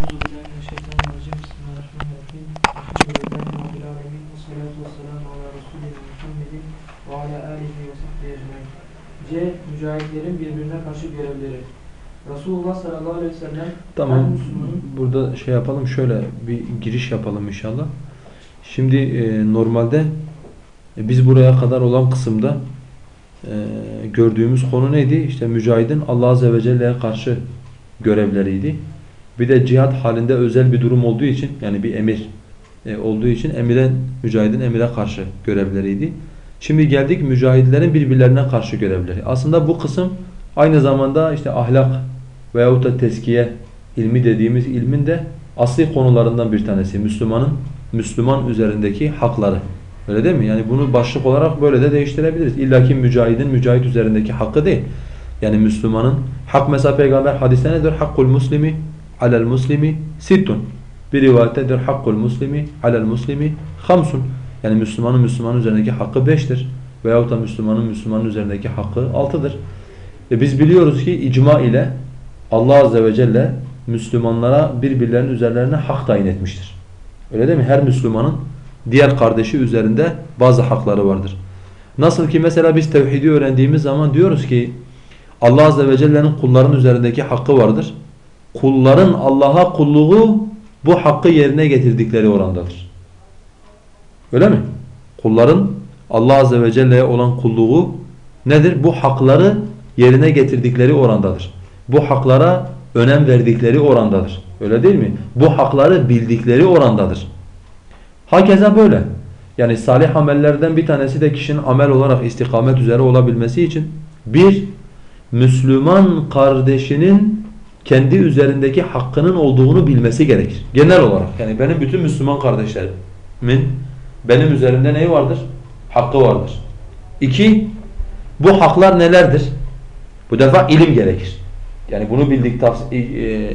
Euzu billahi mineşşeytanirracim. Bismillahirrahmanirrahim. Elhamdülillahi rabbil alamin. Vessalatu vesselamu ala rasulina Muhammedin ve ala alihi ve sahbihi ecmaîn. C. Mücahitlerin birbirine karşı görevleri. Resulullah sallallahu aleyhi ve sellem Tamam. Burada şey yapalım. Şöyle bir giriş yapalım inşallah. Şimdi e, normalde e, biz buraya kadar olan kısımda e, gördüğümüz konu neydi? İşte mücahidin Allah azze ve celle'ye karşı görevleriydi. Bir de cihat halinde özel bir durum olduğu için yani bir emir e, olduğu için emire, mücahidin emire karşı görevleriydi. Şimdi geldik mücahitlerin birbirlerine karşı görevleri. Aslında bu kısım aynı zamanda işte ahlak veyahut da teskiye ilmi dediğimiz ilmin de asli konularından bir tanesi. Müslümanın Müslüman üzerindeki hakları. Öyle değil mi? Yani bunu başlık olarak böyle de değiştirebiliriz. İlla ki mücahidin mücahit üzerindeki hakkı değil. Yani Müslümanın hak mesela peygamber hadiste nedir? Hakkul muslimi alel muslimi sittun. Bir rivayettedir hakkul muslimi alel muslimi hamsun. Yani Müslümanın Müslümanın üzerindeki hakkı beştir. Veyahut da Müslümanın Müslümanın üzerindeki hakkı altıdır. Ve biz biliyoruz ki icma ile Allah Azze ve Celle Müslümanlara birbirlerinin üzerlerine hak tayin etmiştir. Öyle değil mi? Her Müslümanın diğer kardeşi üzerinde bazı hakları vardır. Nasıl ki mesela biz tevhidi öğrendiğimiz zaman diyoruz ki Allah Azze ve Celle'nin kulların üzerindeki hakkı vardır. Kulların Allah'a kulluğu bu hakkı yerine getirdikleri orandadır. Öyle mi? Kulların Allah Azze ve Celle'ye olan kulluğu nedir? Bu hakları yerine getirdikleri orandadır. Bu haklara önem verdikleri orandadır. Öyle değil mi? Bu hakları bildikleri orandadır. Hakeza böyle. Yani salih amellerden bir tanesi de kişinin amel olarak istikamet üzere olabilmesi için bir, Müslüman kardeşinin kendi üzerindeki hakkının olduğunu bilmesi gerekir. Genel olarak. Yani benim bütün Müslüman kardeşlerimin benim üzerimde neyi vardır? Hakkı vardır. İki, bu haklar nelerdir? Bu defa ilim gerekir. Yani bunu bildik, e,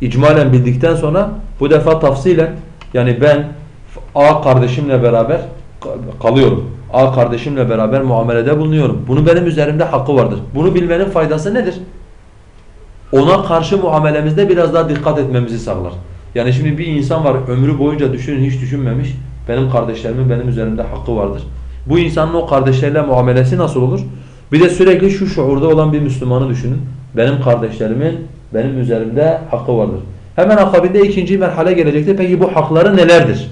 icmalen bildikten sonra bu defa tafsilen yani ben A kardeşimle beraber kalıyorum. A kardeşimle beraber muamelede bulunuyorum. Bunu benim üzerimde hakkı vardır. Bunu bilmenin faydası nedir? Ona karşı muamelemizde biraz daha dikkat etmemizi sağlar. Yani şimdi bir insan var ömrü boyunca düşünün hiç düşünmemiş. Benim kardeşlerimin benim üzerimde hakkı vardır. Bu insanın o kardeşleriyle muamelesi nasıl olur? Bir de sürekli şu şuurda olan bir Müslümanı düşünün. Benim kardeşlerimin benim üzerimde hakkı vardır. Hemen akabinde ikinci merhale gelecektir. Peki bu hakları nelerdir?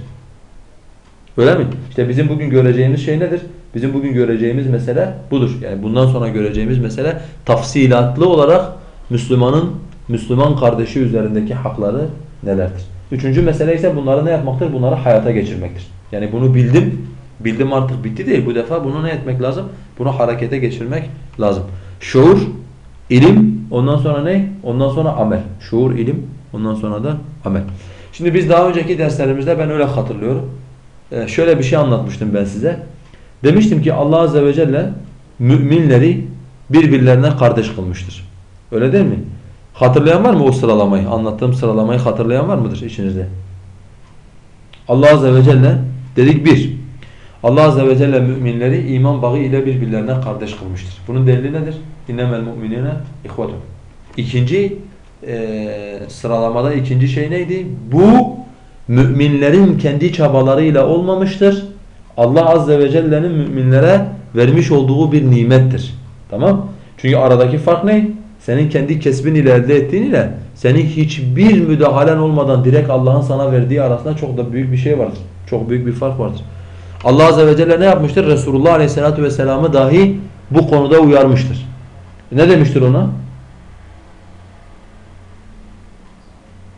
Öyle mi? İşte bizim bugün göreceğimiz şey nedir? Bizim bugün göreceğimiz mesele budur. Yani bundan sonra göreceğimiz mesele tafsilatlı olarak Müslümanın Müslüman kardeşi üzerindeki hakları nelerdir? Üçüncü mesele ise bunları ne yapmaktır? Bunları hayata geçirmektir. Yani bunu bildim, bildim artık bitti değil. Bu defa bunu ne etmek lazım? Bunu harekete geçirmek lazım. Şuur, ilim, ondan sonra ne? Ondan sonra amel. Şuur, ilim, ondan sonra da amel. Şimdi biz daha önceki derslerimizde ben öyle hatırlıyorum. Ee, şöyle bir şey anlatmıştım ben size. Demiştim ki Allah Azze ve Celle müminleri birbirlerine kardeş kılmıştır. Öyle değil mi? Hatırlayan var mı o sıralamayı? Anlattığım sıralamayı hatırlayan var mıdır içinizde? Allah Azze ve Celle dedik bir. Allah Azze ve Celle müminleri iman bağı ile birbirlerine kardeş kılmıştır. Bunun delili nedir? İnnemel mu'minine ihvetun. İkinci e, sıralamada ikinci şey neydi? Bu müminlerin kendi çabalarıyla olmamıştır. Allah Azze ve Celle'nin müminlere vermiş olduğu bir nimettir. Tamam? Çünkü aradaki fark ne? Senin kendi kesbin ile elde ettiğin ile senin hiçbir müdahalen olmadan direkt Allah'ın sana verdiği arasında çok da büyük bir şey vardır. Çok büyük bir fark vardır. Allah Azze ve Celle ne yapmıştır? Resulullah Aleyhisselatü Vesselam'ı dahi bu konuda uyarmıştır. Ne demiştir ona?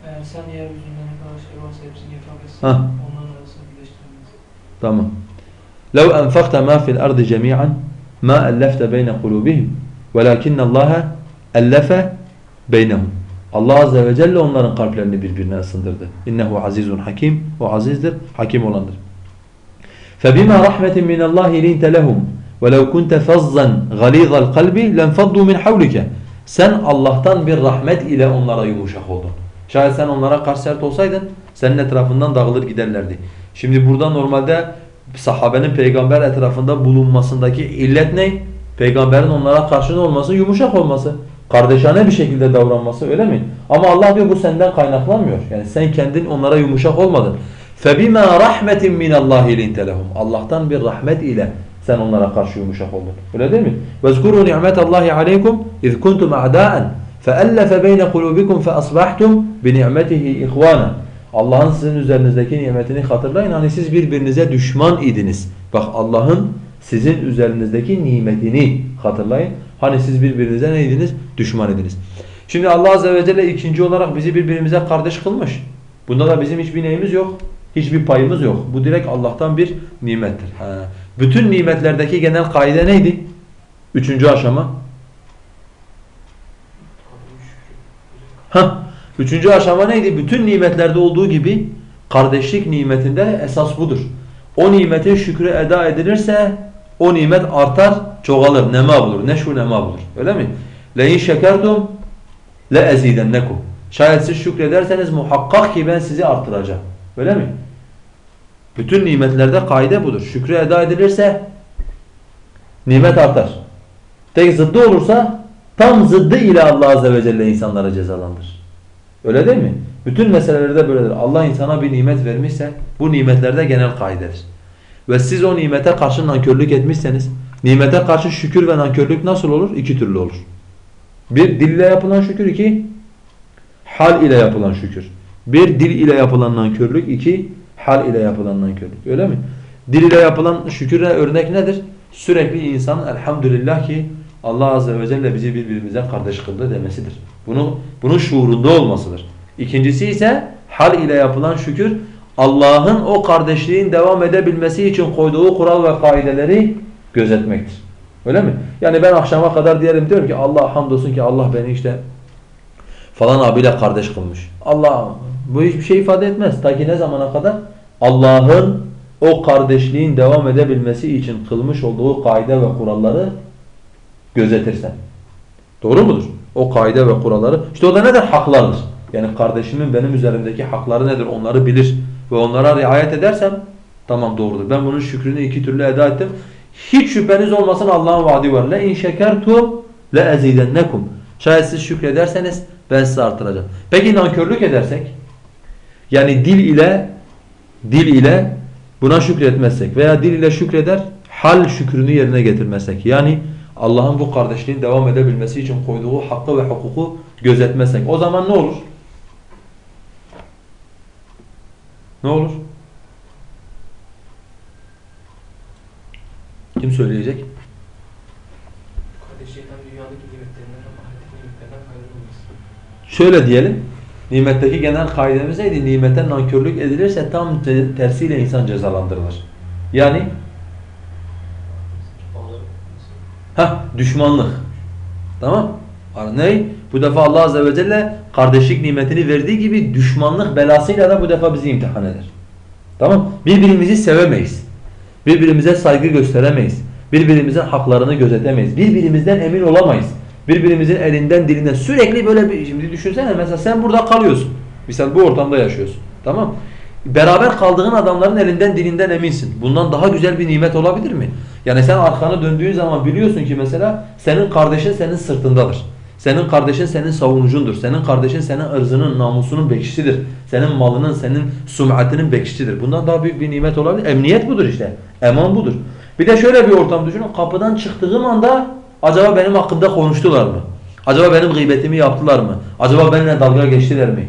Eğer sen yeryüzünde ne kadar şey varsa hepsini infak etsin. Hah. Onların arasını birleştiremez. Tamam. لو أنفقت ما في الأرض جميعا ما ألفت بين قلوبهم ولكن الله ألف بينهم. Allah Azze ve Celle onların kalplerini birbirine ısındırdı. İnnehu azizun hakim. O azizdir, hakim olandır. فَبِمَا رَحْمَةٍ مِنَ اللّٰهِ لِنْتَ لَهُمْ وَلَوْ كُنْتَ فَظًّا غَلِيظَ الْقَلْبِ لَنْفَضُّوا مِنْ حَوْلِكَ Sen Allah'tan bir rahmet ile onlara yumuşak oldun. Şayet sen onlara karşı sert olsaydın senin etrafından dağılır giderlerdi. Şimdi burada normalde sahabenin peygamber etrafında bulunmasındaki illet ne? Peygamberin onlara karşı ne olması? Yumuşak olması. Kardeşane bir şekilde davranması öyle mi? Ama Allah diyor bu senden kaynaklanmıyor. Yani sen kendin onlara yumuşak olmadın. فَبِمَا رَحْمَةٍ مِنَ اللّٰهِ لِنْتَ لَهُمْ Allah'tan bir rahmet ile sen onlara karşı yumuşak oldun. Öyle değil mi? وَذْكُرُوا نِعْمَةَ اللّٰهِ عَلَيْكُمْ اِذْ كُنْتُمْ أَعْدَاءً فَأَلَّفَ بَيْنَ قُلُوبِكُمْ فَأَصْبَحْتُمْ بِنِعْمَتِهِ اِخْوَانًا Allah'ın sizin üzerinizdeki nimetini hatırlayın. Hani siz birbirinize düşman idiniz. Bak Allah'ın sizin üzerinizdeki nimetini hatırlayın. Hani siz birbirinize neydiniz? Düşman idiniz. Şimdi Allah Azze ve Celle ikinci olarak bizi birbirimize kardeş kılmış. Bunda da bizim hiçbir neyimiz yok. Hiçbir payımız yok. Bu direkt Allah'tan bir nimettir. Ha. Bütün nimetlerdeki genel kaide neydi? Üçüncü aşama. Hah. Üçüncü aşama neydi? Bütün nimetlerde olduğu gibi kardeşlik nimetinde esas budur. O nimetin şükrü eda edilirse o nimet artar, çoğalır, nema bulur. Neşru nema bulur. Öyle mi? لَاِنْ شَكَرْتُمْ لَاَزِيدَنَّكُمْ Şayet siz şükrederseniz muhakkak ki ben sizi artıracağım. Öyle mi? Bütün nimetlerde kaide budur. Şükrü eda edilirse nimet artar. Tek zıddı olursa tam zıddı ile Allah Azze ve Celle insanlara cezalandırır. Öyle değil mi? Bütün meselelerde böyledir. Allah insana bir nimet vermişse bu nimetlerde genel kaidedir. Ve siz o nimete karşı nankörlük etmişseniz nimete karşı şükür ve nankörlük nasıl olur? İki türlü olur. Bir dille yapılan şükür, iki hal ile yapılan şükür. Bir dil ile yapılan nankörlük, iki hal ile yapılan nankörlük. Öyle mi? Dil ile yapılan şüküre örnek nedir? Sürekli insanın elhamdülillah ki Allah azze ve celle bizi birbirimize kardeş kıldı demesidir. Bunu bunun şuurunda olmasıdır. İkincisi ise hal ile yapılan şükür Allah'ın o kardeşliğin devam edebilmesi için koyduğu kural ve kaideleri gözetmektir. Öyle mi? Yani ben akşama kadar diyelim diyorum ki Allah hamdolsun ki Allah beni işte falan abiyle kardeş kılmış. Allah bu hiçbir şey ifade etmez. Ta ki ne zamana kadar? Allah'ın o kardeşliğin devam edebilmesi için kılmış olduğu kaide ve kuralları gözetirsen. Doğru mudur? O kaide ve kuralları. İşte o da nedir? Haklardır. Yani kardeşimin benim üzerimdeki hakları nedir? Onları bilir ve onlara riayet edersem tamam doğrudur. Ben bunun şükrünü iki türlü eda ettim. Hiç şüpheniz olmasın Allah'ın vaadi var. Le in şekertum le ezidennekum. Şayet siz şükrederseniz ben size artıracağım. Peki nankörlük edersek? Yani dil ile dil ile buna şükretmezsek veya dil ile şükreder hal şükrünü yerine getirmezsek. Yani Allah'ın bu kardeşliğin devam edebilmesi için koyduğu hakkı ve hukuku gözetmezsek. O zaman ne olur? Ne olur? Faydalı olması. Şöyle diyelim. Nimetteki genel kaidemiz neydi? Nimete nankörlük edilirse tam te- tersiyle insan cezalandırılır. Yani ha düşmanlık. Tamam? Ne? Bu defa Allah Azze ve Celle kardeşlik nimetini verdiği gibi düşmanlık belasıyla da bu defa bizi imtihan eder. Tamam? Birbirimizi sevemeyiz. Birbirimize saygı gösteremeyiz. Birbirimizin haklarını gözetemeyiz. Birbirimizden emin olamayız. Birbirimizin elinden dilinden sürekli böyle bir şimdi düşünsene mesela sen burada kalıyorsun. Misal bu ortamda yaşıyorsun. Tamam? Beraber kaldığın adamların elinden dilinden eminsin. Bundan daha güzel bir nimet olabilir mi? Yani sen arkanı döndüğün zaman biliyorsun ki mesela senin kardeşin senin sırtındadır. Senin kardeşin senin savunucundur. Senin kardeşin senin ırzının, namusunun bekçisidir. Senin malının, senin sum'atinin bekçisidir. Bundan daha büyük bir nimet olabilir. Emniyet budur işte. Eman budur. Bir de şöyle bir ortam düşünün. Kapıdan çıktığım anda acaba benim hakkımda konuştular mı? Acaba benim gıybetimi yaptılar mı? Acaba benimle dalga geçtiler mi?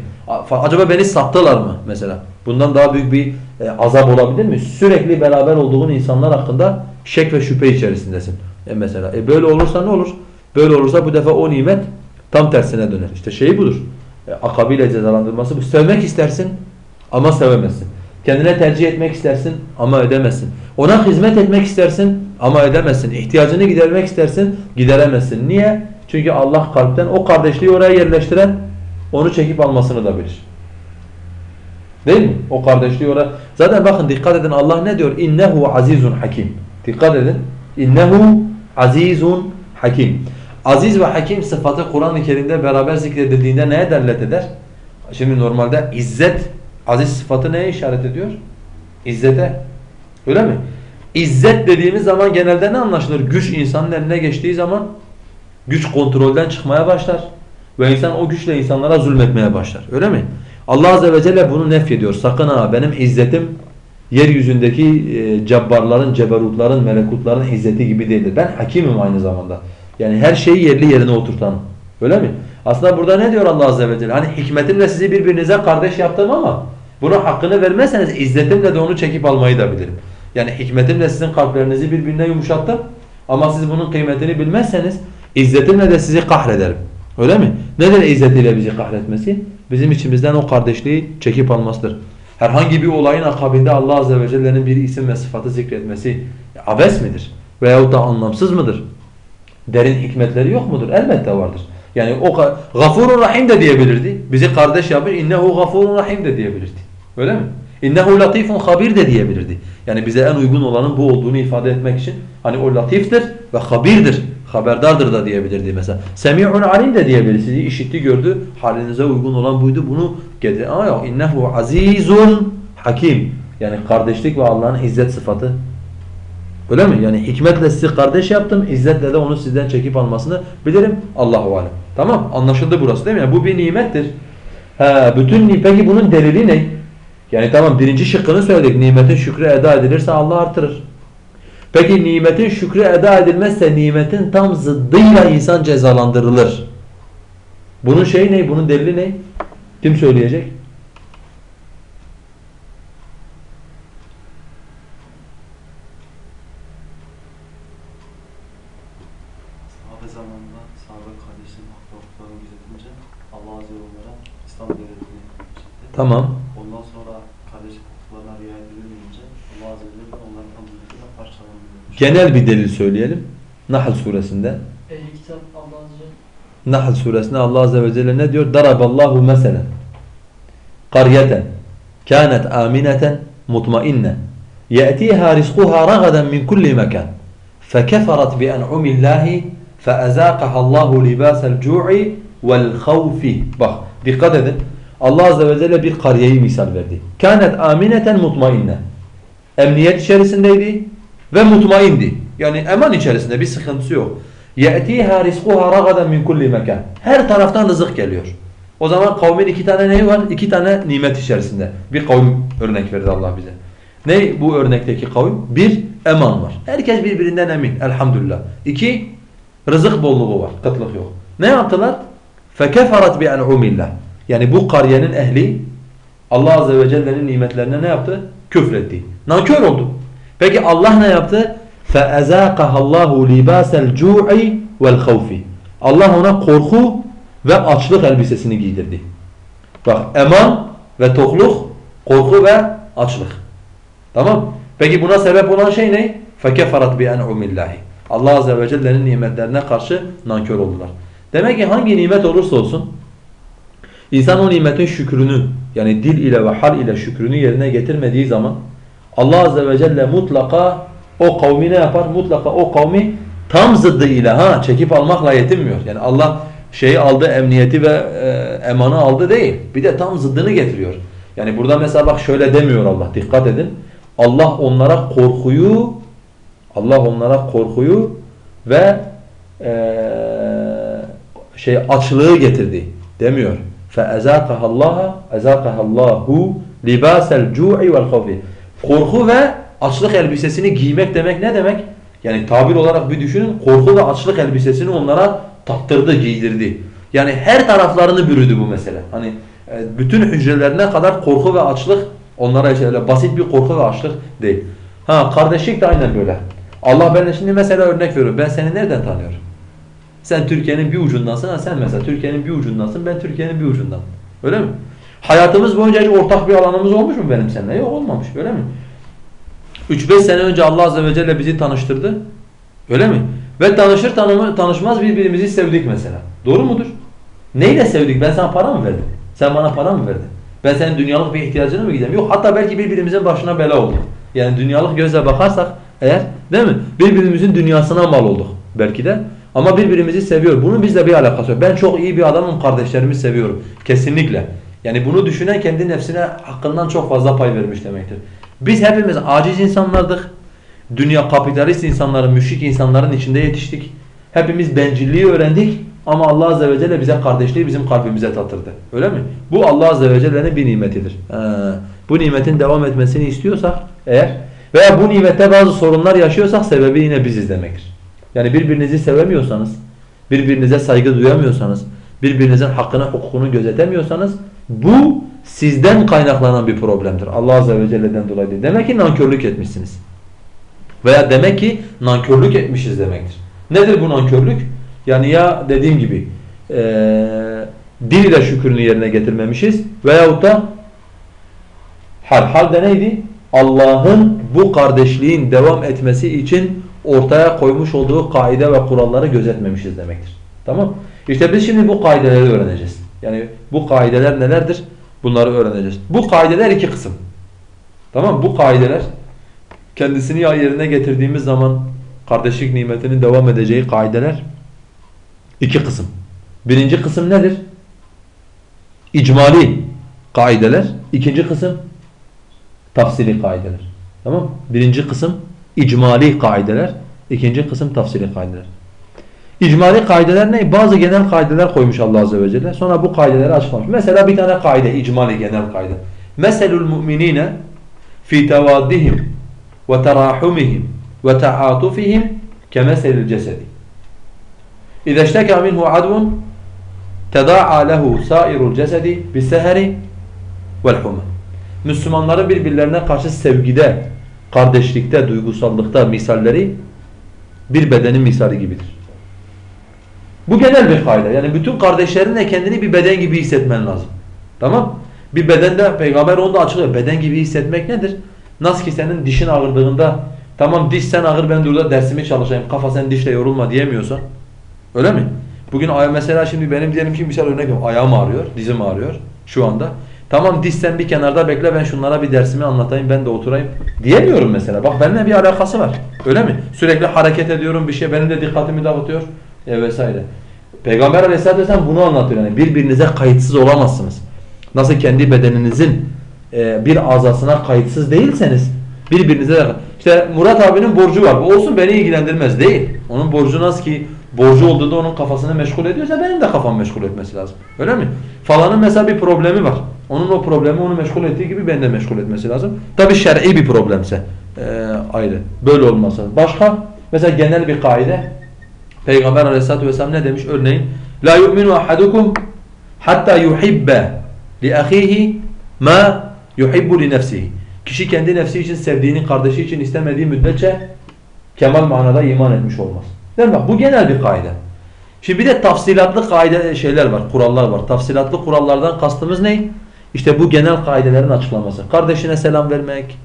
Acaba beni sattılar mı mesela? Bundan daha büyük bir e, azap olabilir mi? Sürekli beraber olduğun insanlar hakkında şek ve şüphe içerisindesin. E mesela e böyle olursa ne olur? Böyle olursa bu defa o nimet tam tersine döner. İşte şeyi budur. E, akabiyle cezalandırması bu. Sevmek istersin ama sevemezsin. Kendine tercih etmek istersin ama edemezsin. Ona hizmet etmek istersin ama edemezsin. İhtiyacını gidermek istersin gideremezsin. Niye? Çünkü Allah kalpten o kardeşliği oraya yerleştiren onu çekip almasını da bilir. Değil mi? O kardeşliği oraya. Zaten bakın dikkat edin Allah ne diyor? İnnehu azizun hakim. Dikkat edin. İnnehu azizun hakim. Aziz ve hakim sıfatı Kur'an-ı Kerim'de beraber zikredildiğinde neye delalet eder? Şimdi normalde izzet, aziz sıfatı neye işaret ediyor? İzzete. Öyle mi? İzzet dediğimiz zaman genelde ne anlaşılır? Güç insanın eline geçtiği zaman Güç kontrolden çıkmaya başlar. Ve insan o güçle insanlara zulmetmeye başlar. Öyle mi? Allah Azze ve Celle bunu nefyediyor. Sakın ha benim izzetim yeryüzündeki e, cabbarların, ceberutların, melekutların izzeti gibi değildir. Ben hakimim aynı zamanda. Yani her şeyi yerli yerine oturtanım. Öyle mi? Aslında burada ne diyor Allah Azze ve Celle? Hani hikmetimle sizi birbirinize kardeş yaptım ama bunun hakkını vermezseniz izzetimle de onu çekip almayı da bilirim. Yani hikmetimle sizin kalplerinizi birbirine yumuşattım ama siz bunun kıymetini bilmezseniz izzetimle de sizi kahrederim. Öyle mi? Nedir izzetiyle bizi kahretmesi? Bizim içimizden o kardeşliği çekip almasıdır. Herhangi bir olayın akabinde Allah Azze ve Celle'nin bir isim ve sıfatı zikretmesi abes midir? Veyahut da anlamsız mıdır? Derin hikmetleri yok mudur? Elbette vardır. Yani o gafurun rahim de diyebilirdi. Bizi kardeş yapmış innehu gafurun rahim de diyebilirdi. Öyle mi? İnnehu latifun habir de diyebilirdi. Yani bize en uygun olanın bu olduğunu ifade etmek için hani o latiftir ve habirdir. Haberdardır da diyebilirdi mesela. Semi'un alim de diyebilir. Sizi işitti gördü. Halinize uygun olan buydu. Bunu getir. Ama yok. İnnehu azizun hakim. Yani kardeşlik ve Allah'ın izzet sıfatı. Öyle mi? Yani hikmetle sizi kardeş yaptım. İzzetle de onu sizden çekip almasını bilirim. Allahu alem. Tamam? Anlaşıldı burası değil mi? Yani bu bir nimettir. Ha, bütün peki bunun delili ne? Yani tamam birinci şıkkını söyledik. Nimetin şükrü eda edilirse Allah artırır. Peki nimetin şükrü eda edilmezse nimetin tam zıddıyla insan cezalandırılır. Bunun şeyi ne? Bunun delili ne? Kim söyleyecek? Sahabe zamanında sahabe kardeşlerin hak ve hukuklarını gözetince Allah Azze ve onlara İslam devletini çekti. Tamam. Ondan sonra kardeşlik hukuklarına riayet edilmeyince Allah Azze ve Celle onların kabulüyle parçalandırılmış. Genel bir delil söyleyelim. Nahl suresinde. Ehli kitap Allah Azze Nahl suresinde Allah Azze ve Celle ne diyor? Daraballahu meselen. Qaryeten. Kânet âmineten mutmainne. Rizquha ragadan min kulli mekan. Fekeferat bi en'umillahi feezâkaha Allahu libâsel cu'i vel havfi. Bak dikkat edin. Allah Azze ve Celle bir kariyeyi misal verdi. Kânet âmineten mutmainne. Emniyet içerisindeydi ve mutmaindi. Yani eman içerisinde bir sıkıntısı yok. يَأْتِيهَا رِزْقُهَا رَغَدًا مِنْ كُلِّ مَكَانٍ Her taraftan rızık geliyor. O zaman kavmin iki tane neyi var? İki tane nimet içerisinde. Bir kavim örnek verdi Allah bize. Ne bu örnekteki kavim? Bir, eman var. Herkes birbirinden emin. Elhamdülillah. İki, rızık bolluğu var. Kıtlık yok. Ne yaptılar? فَكَفَرَتْ بِأَنْعُمِ اللّٰهِ Yani bu kariyenin ehli Allah Azze ve Celle'nin nimetlerine ne yaptı? Küfretti. Nankör oldu. Peki Allah ne yaptı? فَاَذَاقَهَا اللّٰهُ لِبَاسَ الْجُوعِ وَالْخَوْفِ Allah ona korku ve açlık elbisesini giydirdi. Bak eman ve tokluk, korku ve açlık. Tamam Peki buna sebep olan şey ne? فَكَفَرَتْ بِاَنْعُمِ اللّٰهِ Allah Azze ve Celle'nin nimetlerine karşı nankör oldular. Demek ki hangi nimet olursa olsun insan o nimetin şükrünü yani dil ile ve hal ile şükrünü yerine getirmediği zaman Allah Azze ve Celle mutlaka o kavmi ne yapar? Mutlaka o kavmi tam zıddı ile ha çekip almakla yetinmiyor. Yani Allah şeyi aldı, emniyeti ve e, emanı aldı değil. Bir de tam zıddını getiriyor. Yani burada mesela bak şöyle demiyor Allah. Dikkat edin. Allah onlara korkuyu Allah onlara korkuyu ve e, şey açlığı getirdi demiyor. فَاَذَاقَهَا اللّٰهَ اَذَاقَهَا اللّٰهُ لِبَاسَ الْجُوعِ وَالْخَوْفِ Korku ve açlık elbisesini giymek demek ne demek? Yani tabir olarak bir düşünün korku ve açlık elbisesini onlara taktırdı, giydirdi. Yani her taraflarını bürüdü bu mesele. Hani e, bütün hücrelerine kadar korku ve açlık onlara işte öyle basit bir korku ve açlık değil. Ha kardeşlik de aynen böyle. Allah ben şimdi mesela örnek veriyorum. Ben seni nereden tanıyorum? Sen Türkiye'nin bir ucundansın ha sen mesela Türkiye'nin bir ucundansın ben Türkiye'nin bir ucundan. Öyle mi? Hayatımız boyunca hiç ortak bir alanımız olmuş mu benim seninle? Yok olmamış öyle mi? 3-5 sene önce Allah Azze ve Celle bizi tanıştırdı. Öyle mi? Ve tanışır tanımı, tanışmaz birbirimizi sevdik mesela. Doğru mudur? Neyle sevdik? Ben sana para mı verdim? Sen bana para mı verdin? Ben senin dünyalık bir ihtiyacını mı gideyim? Yok hatta belki birbirimizin başına bela olduk. Yani dünyalık gözle bakarsak eğer değil mi? Birbirimizin dünyasına mal olduk belki de. Ama birbirimizi seviyor. Bunun bizle bir alakası yok. Ben çok iyi bir adamım, kardeşlerimi seviyorum. Kesinlikle. Yani bunu düşünen kendi nefsine hakkından çok fazla pay vermiş demektir. Biz hepimiz aciz insanlardık. Dünya kapitalist insanların, müşrik insanların içinde yetiştik. Hepimiz bencilliği öğrendik ama Allah Azze ve Celle bize kardeşliği bizim kalbimize tatırdı. Öyle mi? Bu Allah Azze ve Celle'nin bir nimetidir. Ha, bu nimetin devam etmesini istiyorsak eğer veya bu nimette bazı sorunlar yaşıyorsak sebebi yine biziz demektir. Yani birbirinizi sevemiyorsanız, birbirinize saygı duyamıyorsanız, birbirinizin hakkını, hukukunu gözetemiyorsanız bu sizden kaynaklanan bir problemdir. Allah Azze ve Celle'den dolayı değil. Demek ki nankörlük etmişsiniz. Veya demek ki nankörlük etmişiz demektir. Nedir bu nankörlük? Yani ya dediğim gibi eee dil ile şükrünü yerine getirmemişiz veyahut da hal. Hal de neydi? Allah'ın bu kardeşliğin devam etmesi için ortaya koymuş olduğu kaide ve kuralları gözetmemişiz demektir. Tamam? İşte biz şimdi bu kaideleri öğreneceğiz. Yani bu kaideler nelerdir? Bunları öğreneceğiz. Bu kaideler iki kısım. Tamam Bu kaideler kendisini yerine getirdiğimiz zaman kardeşlik nimetinin devam edeceği kaideler iki kısım. Birinci kısım nedir? İcmali kaideler. İkinci kısım tafsili kaideler. Tamam? Birinci kısım icmali kaideler. ikinci kısım tafsili kaideler. İcmali kaideler ne? Bazı genel kaideler koymuş Allah Azze ve Celle. Sonra bu kaideleri açıklamış. Mesela bir tane kaide, icmali genel kaide. Meselul mu'minine fi tevaddihim ve terahumihim ve taatufihim kemeselil cesedi. İza işteka minhu advun teda'a lehu sairul cesedi biseheri vel huma. Müslümanların birbirlerine karşı sevgide, kardeşlikte, duygusallıkta misalleri bir bedenin misali gibidir. Bu genel bir kaide. Yani bütün kardeşlerinle kendini bir beden gibi hissetmen lazım. Tamam? Bir bedende peygamber onu da açıklıyor. Beden gibi hissetmek nedir? Nasıl ki senin dişin ağırdığında tamam diş sen ağır ben burada dersimi çalışayım. Kafa sen dişle yorulma diyemiyorsan. Öyle mi? Bugün mesela şimdi benim diyelim ki misal örnek veriyorum. Ayağım ağrıyor, dizim ağrıyor şu anda. Tamam diş sen bir kenarda bekle ben şunlara bir dersimi anlatayım ben de oturayım diyemiyorum mesela. Bak benimle bir alakası var. Öyle mi? Sürekli hareket ediyorum bir şey benim de dikkatimi dağıtıyor e vesaire. Peygamber Aleyhisselatü Vesselam bunu anlatıyor yani birbirinize kayıtsız olamazsınız. Nasıl kendi bedeninizin e, bir azasına kayıtsız değilseniz birbirinize de işte Murat abinin borcu var. Bu olsun beni ilgilendirmez değil. Onun borcu nasıl ki borcu olduğunda onun kafasını meşgul ediyorsa benim de kafamı meşgul etmesi lazım. Öyle mi? Falanın mesela bir problemi var. Onun o problemi onu meşgul ettiği gibi beni de meşgul etmesi lazım. Tabi şer'i bir problemse e, ayrı. Böyle olmasa. Başka mesela genel bir kaide Peygamber Aleyhisselatü vesselam ne demiş örneğin? La yu'minu ahadukum hatta yuhibbe li ahihi ma yuhibbu li nefsihi. Kişi kendi nefsi için sevdiğini kardeşi için istemediği müddetçe kemal manada iman etmiş olmaz. Değil mi? Bu genel bir kaide. Şimdi bir de tafsilatlı kaide şeyler var, kurallar var. Tafsilatlı kurallardan kastımız ne? İşte bu genel kaidelerin açıklaması. Kardeşine selam vermek,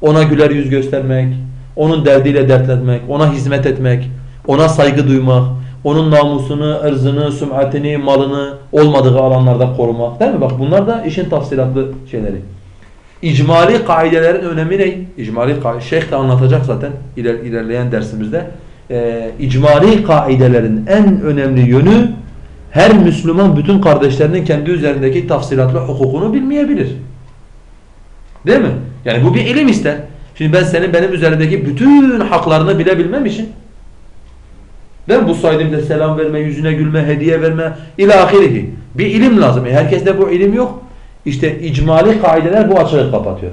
ona güler yüz göstermek, onun derdiyle dertlenmek, ona hizmet etmek, ona saygı duymak, onun namusunu, ırzını, sümatini, malını olmadığı alanlarda korumak. Değil mi? Bak bunlar da işin tafsilatlı şeyleri. İcmali kaidelerin önemi ne? İcmali kaide, şeyh de anlatacak zaten iler, ilerleyen dersimizde. Ee, icmali kaidelerin en önemli yönü her Müslüman bütün kardeşlerinin kendi üzerindeki tafsilatlı hukukunu bilmeyebilir. Değil mi? Yani bu bir ilim ister. Şimdi ben senin benim üzerindeki bütün haklarını bilebilmem için mi? Bu saydığımda selam verme, yüzüne gülme, hediye verme ilahirihi. Bir ilim lazım. E herkeste bu ilim yok. İşte icmali kaideler bu açığı kapatıyor.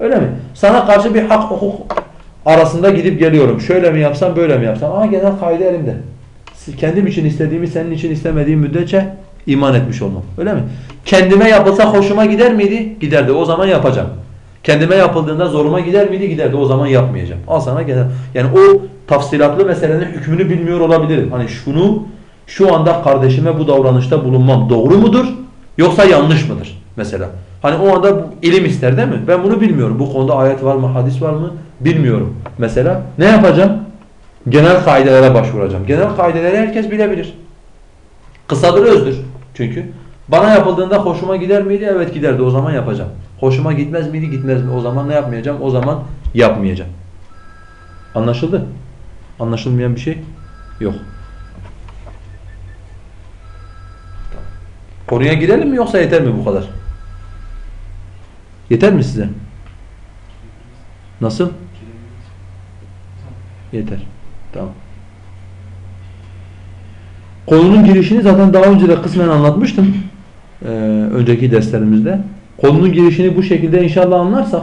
Öyle mi? Sana karşı bir hak hukuk arasında gidip geliyorum. Şöyle mi yapsam, böyle mi yapsam? Ama genel kaide elimde. Kendim için istediğimi senin için istemediğim müddetçe iman etmiş olmam. Öyle mi? Kendime yapılsa hoşuma gider miydi? Giderdi. O zaman yapacağım. Kendime yapıldığında zoruma gider miydi? Giderdi. O zaman yapmayacağım. Al sana genel. Yani o tafsilatlı meselenin hükmünü bilmiyor olabilirim. Hani şunu şu anda kardeşime bu davranışta bulunmam doğru mudur? Yoksa yanlış mıdır? Mesela. Hani o anda ilim ister değil mi? Ben bunu bilmiyorum. Bu konuda ayet var mı, hadis var mı? Bilmiyorum. Mesela ne yapacağım? Genel kaidelere başvuracağım. Genel kaideleri herkes bilebilir. Kısadır özdür. Çünkü bana yapıldığında hoşuma gider miydi? Evet giderdi. O zaman yapacağım. Hoşuma gitmez miydi? Gitmez mi? O zaman ne yapmayacağım? O zaman yapmayacağım. Anlaşıldı? Anlaşılmayan bir şey yok. Konuya girelim mi yoksa yeter mi bu kadar? Yeter mi size? Nasıl? Yeter. Tamam. konunun girişini zaten daha önce de kısmen anlatmıştım. Ee, önceki derslerimizde. Konunun girişini bu şekilde inşallah anlarsak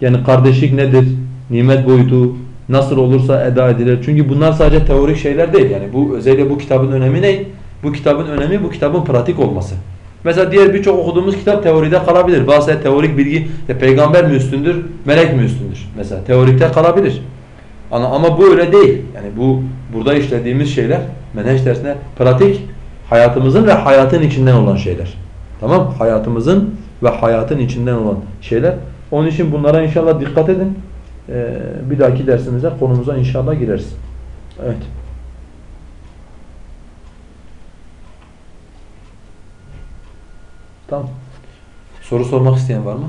yani kardeşlik nedir? Nimet boyutu nasıl olursa eda edilir. Çünkü bunlar sadece teorik şeyler değil. Yani bu özellikle bu kitabın önemi ne? Bu kitabın önemi bu kitabın pratik olması. Mesela diğer birçok okuduğumuz kitap teoride kalabilir. Bazı teorik bilgi peygamber mi üstündür, melek mi üstündür? Mesela teorikte kalabilir. Ama, ama bu öyle değil. Yani bu burada işlediğimiz şeyler menheş dersinde pratik hayatımızın ve hayatın içinden olan şeyler. Tamam? Hayatımızın ve hayatın içinden olan şeyler. Onun için bunlara inşallah dikkat edin. Ee, bir dahaki dersimize konumuza inşallah gireriz. Evet. Tamam. Soru sormak isteyen var mı?